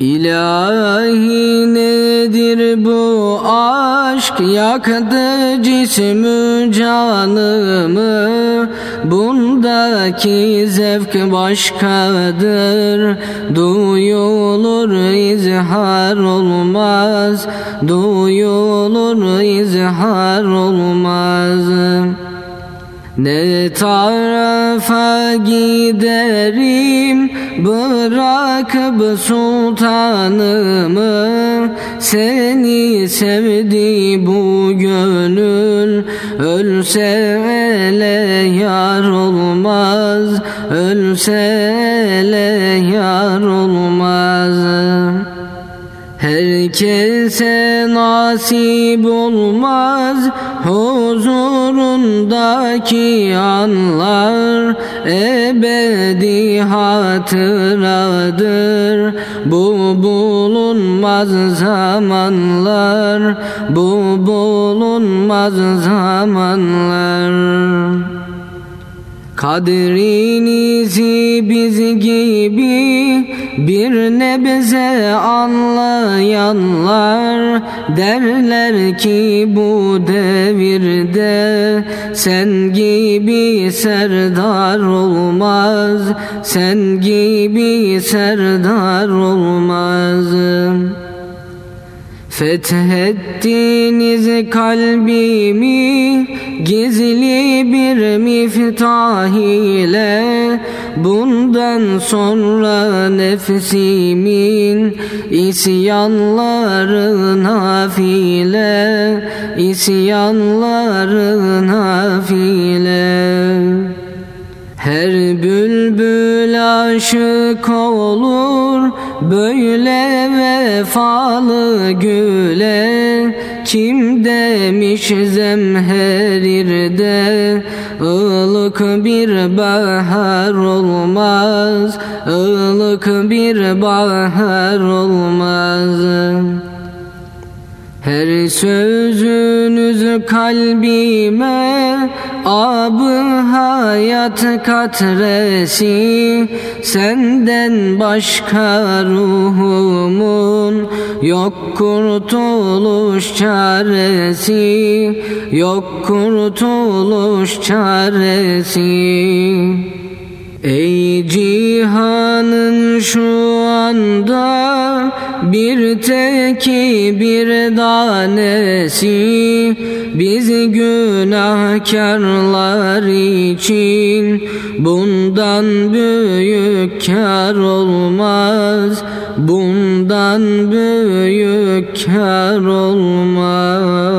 İlahi nedir bu aşk? Yaktı cismi canımı Bundaki zevk başkadır. Duyulur izhar olmaz. Duyulur izhar olmaz ne tarafa giderim? Bırakıp sultanımı. Seni sevdi bu gönül. Ölse ele yar olmaz. Ölse ele yar olmaz Herkese nasip olmaz huzurundaki anlar. Ebedi hatıradır. Bu bulunmaz zamanlar. Bu bulunmaz zamanlar Kadrinizi biz gibi bir nebze anlayanlar derler ki bu devirde sen gibi serdar olmaz sen gibi serdar olmaz Fethettiniz kalbimi gizli bir miftah ile. Bundan sonra nefsimin isyanları nafile isyanları nafile aşık olur. Böyle vefalı güle. Kim demiş zemherirde ılık bir bahar olmaz. Ilık bir bahar olmaz her sözünüz kalbime abı hayat katresi. Senden başka ruhumun yok kurtuluş çaresi. Yok kurtuluş çaresi Ey cihanın şu anda bir teki bir tanesi Biz günahkarlar için bundan büyük kar olmaz Bundan büyük kar olmaz